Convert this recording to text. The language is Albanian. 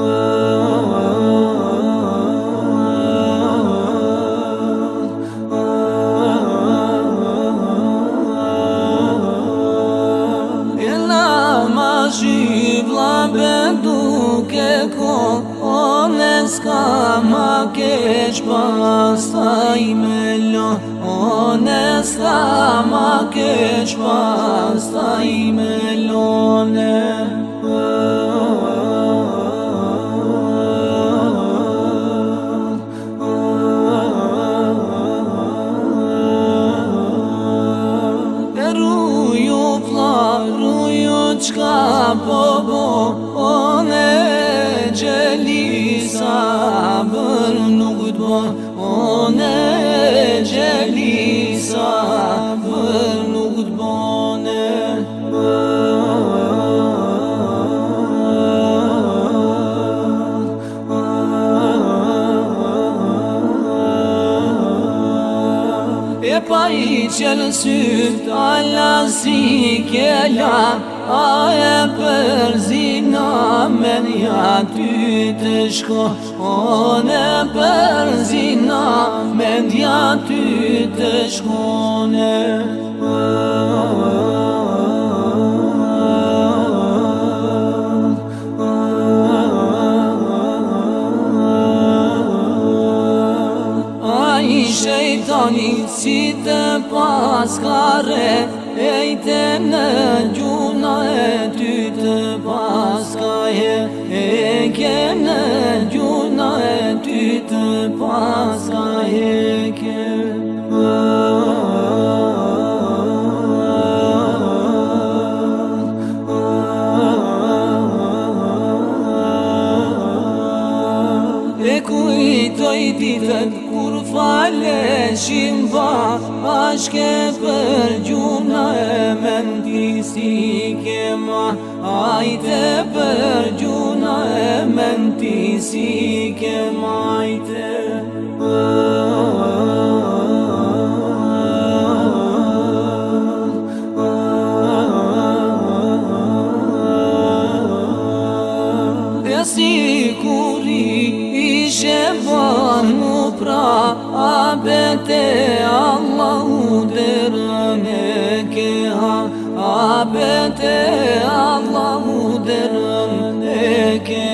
E nama zhiv la bëndu ke ko O neska ma keq pasaj me lën ma keq pasaj me lën sabır nugdvan one celisa pa i qëllë sytë A la zi ke la A e për na me nja ty të shko A e për na me nja ty të shko A e për shejtani si të paskare Ejte në gjuna e ty të paskaje Eke në gjuna e ty të paskaje Eke në gjuna e ty të paskaje Shkoj ditën kur fale shimba Bashke shke për gjuna e me në kema Ajte i për gjuna e me në kema A për gjuna e me kema si kur i shemë vanë në pra, a bete Allah u e keham, a bete Allah u e keham.